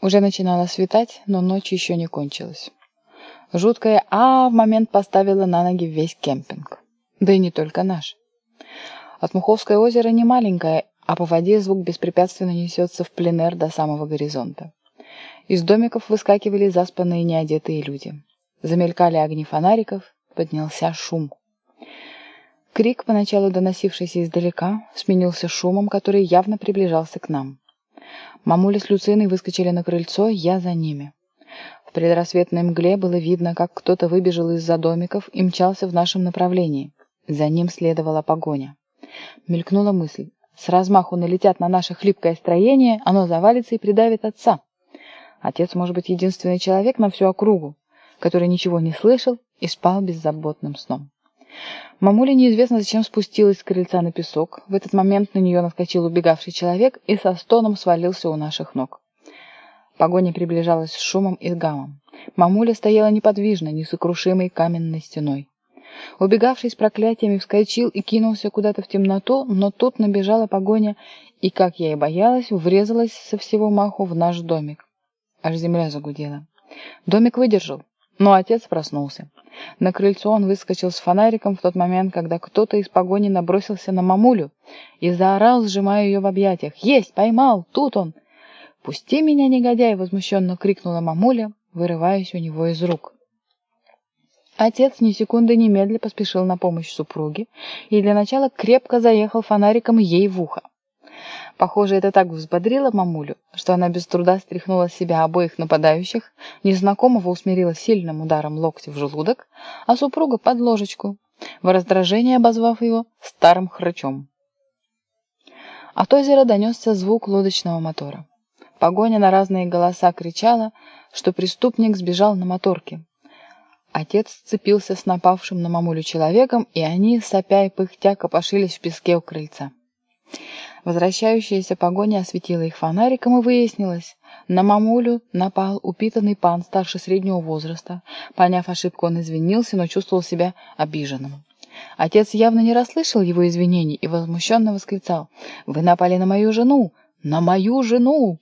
Уже начинало светать, но ночь еще не кончилась. Жуткое «А» в момент поставило на ноги весь кемпинг. Да и не только наш. От Муховское озеро не маленькое, а по воде звук беспрепятственно несется в пленэр до самого горизонта. Из домиков выскакивали заспанные неодетые люди. Замелькали огни фонариков, поднялся шум. Крик, поначалу доносившийся издалека, сменился шумом, который явно приближался к нам. Мамуля с Люциной выскочили на крыльцо, я за ними. В предрассветной мгле было видно, как кто-то выбежал из-за домиков и мчался в нашем направлении. За ним следовала погоня. Мелькнула мысль. С размаху налетят на наше хлипкое строение, оно завалится и придавит отца. Отец может быть единственный человек на всю округу, который ничего не слышал и спал беззаботным сном. Мамуля неизвестно зачем спустилась с крыльца на песок. В этот момент на нее наскочил убегавший человек и со стоном свалился у наших ног. Погоня приближалась с шумом и гамом. Мамуля стояла неподвижно, несокрушимой каменной стеной. Убегавший с проклятиями вскочил и кинулся куда-то в темноту, но тут набежала погоня и, как я и боялась, врезалась со всего маху в наш домик. Аж земля загудела. Домик выдержал, но отец проснулся. На крыльцо он выскочил с фонариком в тот момент, когда кто-то из погони набросился на мамулю и заорал, сжимая ее в объятиях. «Есть! Поймал! Тут он!» «Пусти меня, негодяй!» — возмущенно крикнула мамуля, вырываясь у него из рук. Отец ни секунды немедля поспешил на помощь супруге и для начала крепко заехал фонариком ей в ухо. Похоже, это так взбодрило мамулю, что она без труда стряхнула с себя обоих нападающих, незнакомого усмирила сильным ударом локтя в желудок, а супруга под ложечку, в раздражении обозвав его старым хрычом. От озера донесся звук лодочного мотора. Погоня на разные голоса кричала, что преступник сбежал на моторке. Отец сцепился с напавшим на мамулю человеком, и они, сопя и пыхтя, копошились в песке у крыльца. Возвращающаяся погоня осветила их фонариком и выяснилось. На мамулю напал упитанный пан старше среднего возраста. Поняв ошибку, он извинился, но чувствовал себя обиженным. Отец явно не расслышал его извинений и возмущенно восклицал. «Вы напали на мою жену! На мою жену!»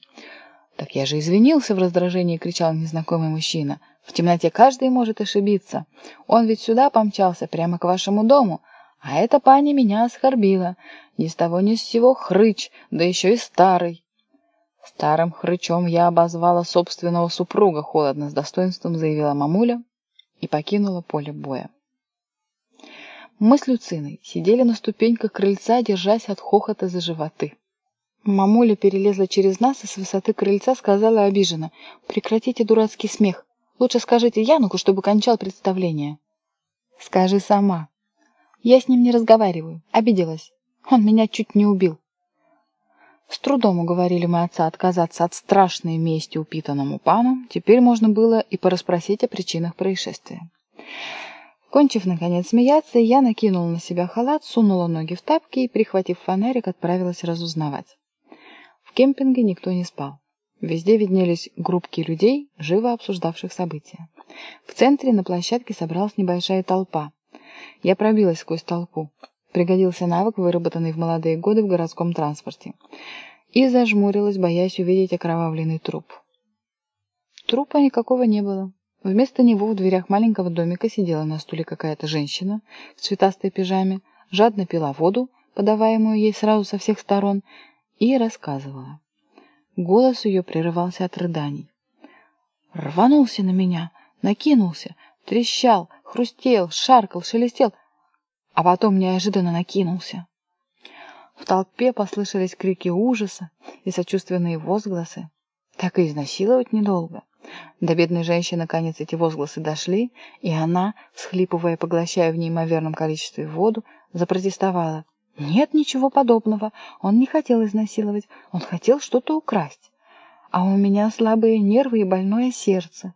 «Так я же извинился в раздражении!» — кричал незнакомый мужчина. «В темноте каждый может ошибиться. Он ведь сюда помчался, прямо к вашему дому. А эта пани меня оскорбила. Ни с того ни с сего хрыч, да еще и старый. Старым хрычом я обозвала собственного супруга, холодно с достоинством заявила мамуля и покинула поле боя. Мы с Люциной сидели на ступеньках крыльца, держась от хохота за животы. Мамуля перелезла через нас и с высоты крыльца сказала обиженно, «Прекратите дурацкий смех. Лучше скажите Януку, чтобы кончал представление». «Скажи сама», я с ним не разговариваю. Обиделась. Он меня чуть не убил. С трудом уговорили мы отца отказаться от страшной мести упитанному пану. Теперь можно было и порасспросить о причинах происшествия. Кончив, наконец, смеяться, я накинула на себя халат, сунула ноги в тапки и, прихватив фонарик, отправилась разузнавать. В кемпинге никто не спал. Везде виднелись группки людей, живо обсуждавших события. В центре на площадке собралась небольшая толпа. Я пробилась сквозь толпу. Пригодился навык, выработанный в молодые годы в городском транспорте. И зажмурилась, боясь увидеть окровавленный труп. Трупа никакого не было. Вместо него в дверях маленького домика сидела на стуле какая-то женщина в цветастой пижаме, жадно пила воду, подаваемую ей сразу со всех сторон, и рассказывала. Голос ее прерывался от рыданий. Рванулся на меня, накинулся, трещал, хрустел, шаркал, шелестел, а потом неожиданно накинулся. В толпе послышались крики ужаса и сочувственные возгласы. Так и изнасиловать недолго. До бедной женщины, наконец, эти возгласы дошли, и она, всхлипывая, поглощая в неимоверном количестве воду, запротестовала. «Нет ничего подобного. Он не хотел изнасиловать. Он хотел что-то украсть. А у меня слабые нервы и больное сердце.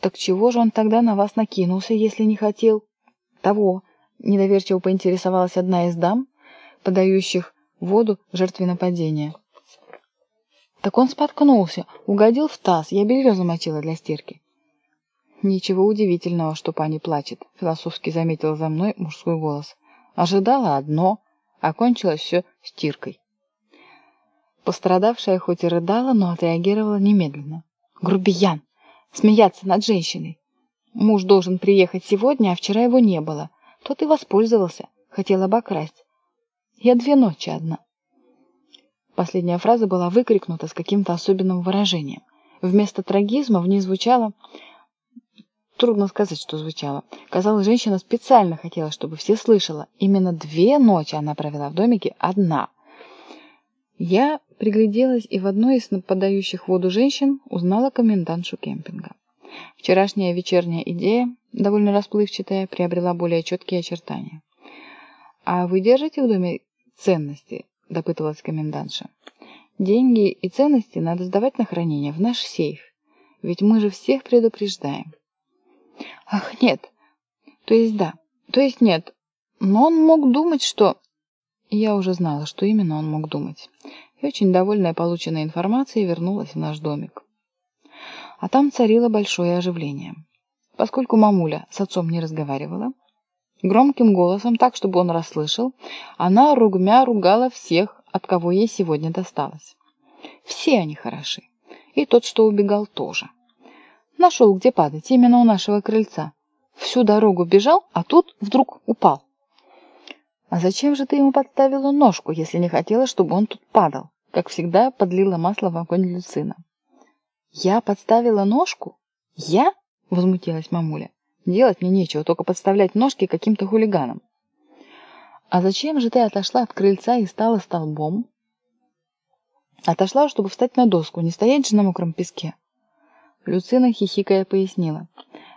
«Так чего же он тогда на вас накинулся, если не хотел того?» Недоверчиво поинтересовалась одна из дам, подающих воду жертве нападения. «Так он споткнулся, угодил в таз, я белье замочила для стирки». «Ничего удивительного, что пани плачет», — философски заметил за мной мужской голос. «Ожидала одно, а кончилось все стиркой». Пострадавшая хоть и рыдала, но отреагировала немедленно. «Грубиян! Смеяться над женщиной! Муж должен приехать сегодня, а вчера его не было. Тот и воспользовался, хотел обокрасть. Я две ночи одна». Последняя фраза была выкрикнута с каким-то особенным выражением. Вместо трагизма в ней звучало... Трудно сказать, что звучало. Казалось, женщина специально хотела, чтобы все слышала. Именно две ночи она провела в домике одна. Я пригляделась и в одной из нападающих воду женщин узнала комендантшу кемпинга. Вчерашняя вечерняя идея, довольно расплывчатая, приобрела более четкие очертания. «А вы держите в доме ценности?» – допытывалась комендантша. «Деньги и ценности надо сдавать на хранение в наш сейф, ведь мы же всех предупреждаем». Ах, нет. То есть да. То есть нет. Но он мог думать, что... Я уже знала, что именно он мог думать. И очень довольная полученной информацией вернулась в наш домик. А там царило большое оживление. Поскольку мамуля с отцом не разговаривала, громким голосом, так, чтобы он расслышал, она ругмя ругала всех, от кого ей сегодня досталось. Все они хороши. И тот, что убегал, тоже. Нашел, где падать, именно у нашего крыльца. Всю дорогу бежал, а тут вдруг упал. А зачем же ты ему подставила ножку, если не хотела, чтобы он тут падал? Как всегда, подлила масло в огонь Люцина. Я подставила ножку? Я? Возмутилась мамуля. Делать мне нечего, только подставлять ножки каким-то хулиганам. А зачем же ты отошла от крыльца и стала столбом? Отошла, чтобы встать на доску, не стоять же на мокром песке. Люцина хихикая пояснила.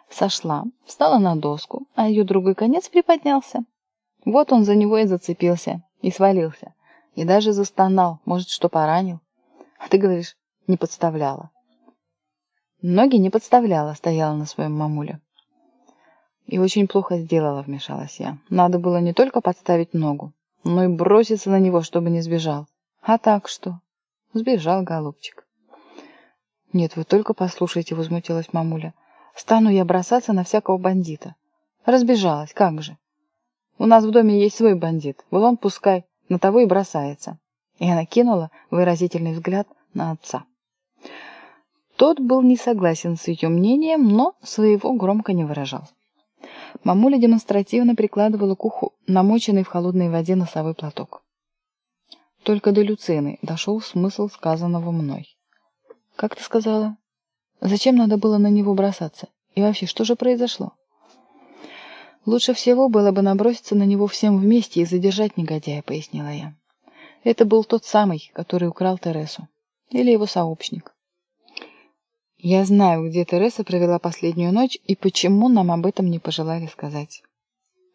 Сошла, встала на доску, а ее другой конец приподнялся. Вот он за него и зацепился, и свалился. И даже застонал, может, что поранил. А ты говоришь, не подставляла. Ноги не подставляла, стояла на своем мамуле. И очень плохо сделала, вмешалась я. Надо было не только подставить ногу, но и броситься на него, чтобы не сбежал. А так что? Сбежал, голубчик. «Нет, вы только послушайте», — возмутилась мамуля. «Стану я бросаться на всякого бандита». Разбежалась, как же. «У нас в доме есть свой бандит. Вот он пускай на того и бросается». И она кинула выразительный взгляд на отца. Тот был не согласен с ее мнением, но своего громко не выражал. Мамуля демонстративно прикладывала к уху намоченный в холодной воде носовой платок. Только до Люцины дошел смысл сказанного мной. «Как ты сказала? Зачем надо было на него бросаться? И вообще, что же произошло?» «Лучше всего было бы наброситься на него всем вместе и задержать негодяя», — пояснила я. «Это был тот самый, который украл Тересу. Или его сообщник». «Я знаю, где Тереса провела последнюю ночь и почему нам об этом не пожелали сказать».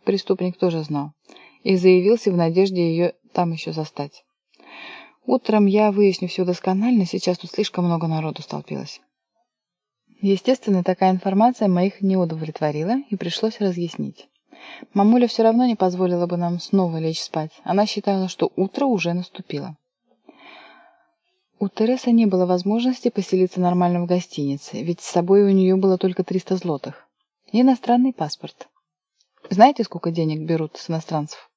Преступник тоже знал и заявился в надежде ее там еще застать. Утром я выясню все досконально, сейчас тут слишком много народу столпилось. Естественно, такая информация моих не удовлетворила, и пришлось разъяснить. Мамуля все равно не позволила бы нам снова лечь спать. Она считала, что утро уже наступило. У Тересы не было возможности поселиться нормально в гостинице, ведь с собой у нее было только 300 злотых. И иностранный паспорт. Знаете, сколько денег берут с иностранцев?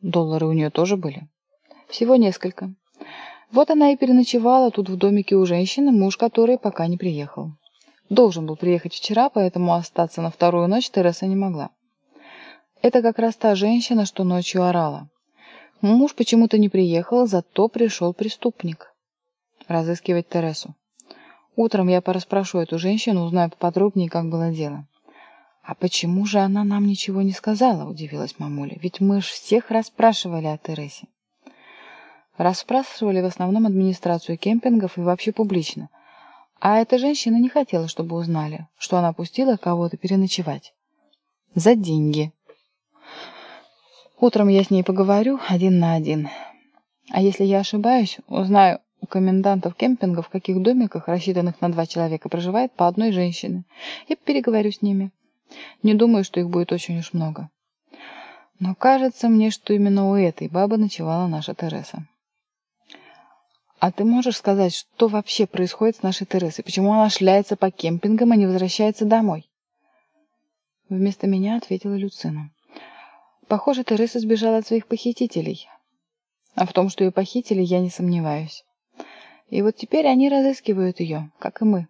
Доллары у нее тоже были. Всего несколько. Вот она и переночевала тут в домике у женщины, муж которой пока не приехал. Должен был приехать вчера, поэтому остаться на вторую ночь Тереса не могла. Это как раз та женщина, что ночью орала. Муж почему-то не приехал, зато пришел преступник. Разыскивать Тересу. Утром я пораспрошу эту женщину, узнаю поподробнее, как было дело. «А почему же она нам ничего не сказала?» – удивилась мамуля. «Ведь мы ж всех расспрашивали о Тересе». Расспрашивали в основном администрацию кемпингов и вообще публично. А эта женщина не хотела, чтобы узнали, что она пустила кого-то переночевать. За деньги. Утром я с ней поговорю один на один. А если я ошибаюсь, узнаю у комендантов кемпингов, в каких домиках, рассчитанных на два человека, проживает по одной женщине, и переговорю с ними. Не думаю, что их будет очень уж много. Но кажется мне, что именно у этой бабы ночевала наша Тереса. «А ты можешь сказать, что вообще происходит с нашей Тересой? Почему она шляется по кемпингам и не возвращается домой?» Вместо меня ответила Люцина. «Похоже, Тереса сбежала от своих похитителей. А в том, что ее похитили, я не сомневаюсь. И вот теперь они разыскивают ее, как и мы.